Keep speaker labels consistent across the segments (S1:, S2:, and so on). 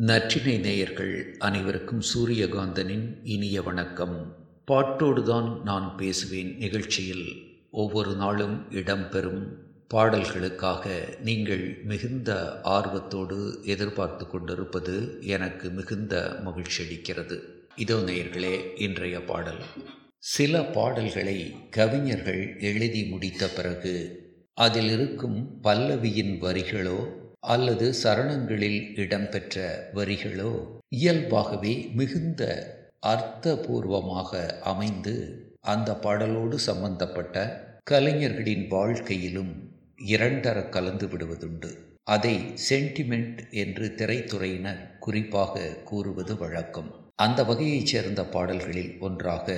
S1: நற்றினை நேயர்கள் அனைவருக்கும் சூரியகாந்தனின் இனிய வணக்கம். பாட்டோடுதான் நான் பேசுவேன் நிகழ்ச்சியில். ஒவ்வொரு நாளும் இடம்பெறும் பாடல்களுக்காக நீங்கள் மிகுந்த ஆர்வத்தோடு எதிர்பார்த்து கொண்டிருப்பது எனக்கு மிகுந்த மகிழ்ச்சி அளிக்கிறது. இதோ நேயர்களே இன்றைய பாடல். சில பாடல்களை கவிஞர்கள் எழுதி முடித்த பிறகு அதில் இருக்கும் பல்லவியின் வரிகளோ அல்லது சரணங்களில் இடம்பெற்ற வரிகளோ இயல்பாகவே மிகுந்த அர்த்தபூர்வமாக அமைந்து அந்த பாடலோடு சம்பந்தப்பட்ட கலைஞர்களின் வாழ்க்கையிலும் இரண்டர கலந்து விடுவதுண்டு. அதை சென்டிமெண்ட் என்று திரைத்துறையினர் குறிப்பாக கூறுவது வழக்கம். அந்த வகையைச் சேர்ந்த பாடல்களில் ஒன்றாக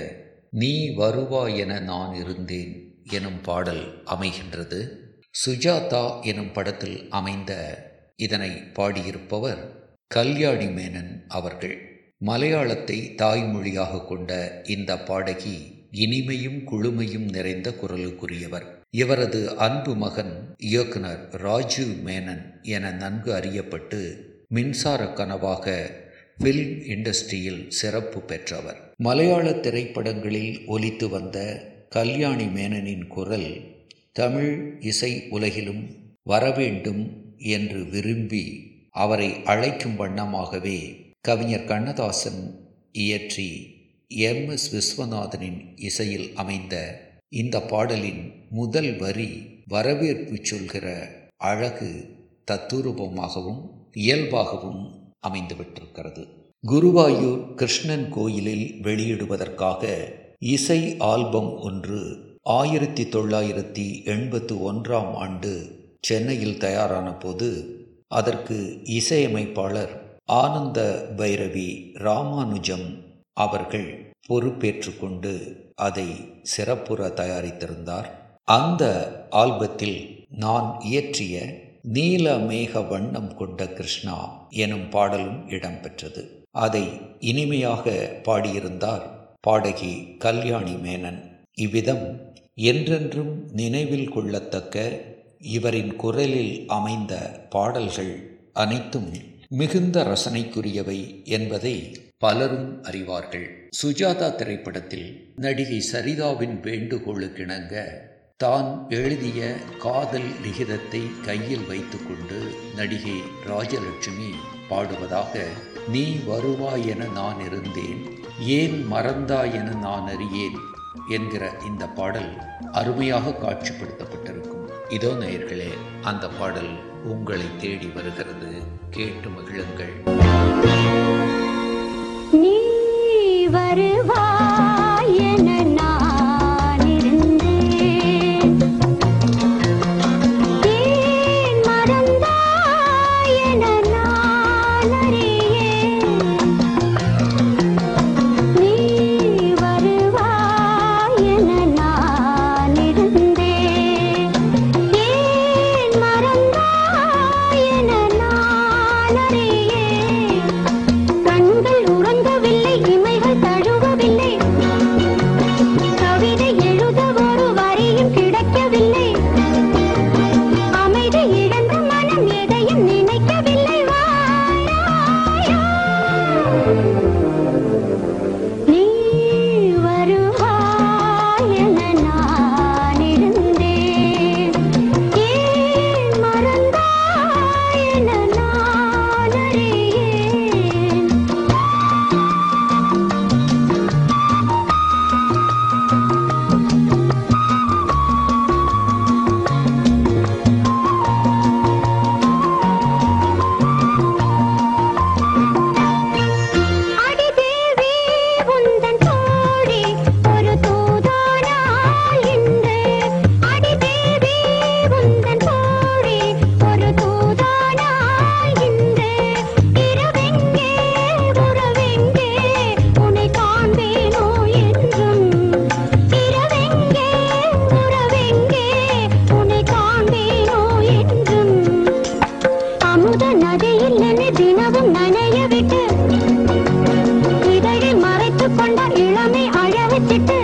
S1: நீ வருவாய் என நான் இருந்தேன் எனும் பாடல் அமைகின்றது. சுஜாதா எனும் படத்தில் அமைந்த இதனை பாடியிருப்பவர் கல்யாணி மேனன் அவர்கள். மலையாளத்தை தாய்மொழியாக கொண்ட இந்த பாடகி இனிமையும் குழுமையும் நிறைந்த குரலுக்குரியவர். இவரது அன்பு மகன் இயக்குனர் ராஜீவ் மேனன் என நன்கு அறியப்பட்டு மின்சார கனவாக ஃபிலிம் இண்டஸ்ட்ரியில் சிறப்பு பெற்றவர். மலையாள திரைப்படங்களில் ஒலித்து வந்த கல்யாணி மேனனின் குரல் தமிழ் இசை உலகிலும் வரவேண்டும் என்று விரும்பி அவரை அழைக்கும் வண்ணமாகவே கவிஞர் கண்ணதாசன் இயற்றி எம். எஸ். விஸ்வநாதனின் இசையில் அமைந்த இந்த பாடலின் முதல் வரி வரவேற்பு சொல்கிற அழகு தத்துரூபமாகவும் இயல்பாகவும் அமைந்துவிட்டிருக்கிறது. குருவாயூர் கிருஷ்ணன் கோயிலில் வெளியிடுவதற்காக இசை ஆல்பம் ஒன்று ஆயிரத்தி தொள்ளாயிரத்தி எண்பத்து ஒன்றாம் ஆண்டு சென்னையில் தயாரான போது அதற்கு இசையமைப்பாளர் ஆனந்த பைரவி ராமானுஜம் அவர்கள் பொறுப்பேற்றுக்கொண்டு அதை சிறப்புற தயாரித்திருந்தார். அந்த ஆல்பத்தில் நான் இயற்றிய நீல மேக வண்ணம் கொண்ட கிருஷ்ணா எனும் பாடலும் இடம்பெற்றது. அதை இனிமையாக பாடியிருந்தார் பாடகி கல்யாணி மேனன். இவ்விதம் என்றென்றும் நினைவில் கொள்ளத்தக்க இவரின் குரலில் அமைந்த பாடல்கள் அனைத்தும் மிகுந்த ரசனைக்குரியவை என்பதை பலரும் அறிவார்கள். சுஜாதா திரைப்படத்தில் நடிகை சரிதாவின் வேண்டுகோளுக்கிணங்க தான் எழுதிய காதல் லிகிதத்தை கையில் வைத்துக்கொண்டு நடிகை ராஜலட்சுமி பாடுவதாக நீ வருவாய் என நான் இருந்தேன் ஏன் மறந்தாய் என நான் அறியேன் என்கிற இந்த பாடல் அருமையாக காட்சிப்படுத்தப்பட்டிருக்கும். இதோ நேயர்களே அந்த பாடல் உங்களை தேடி வருகிறது. கேட்டு மகிழுங்கள்.
S2: நீ வருவா நான் அமுத நதியில் என்னை தினமும் நனைய விட்டு இதழை மறைத்துக் கொண்ட இளமை அழ வச்சிட்டு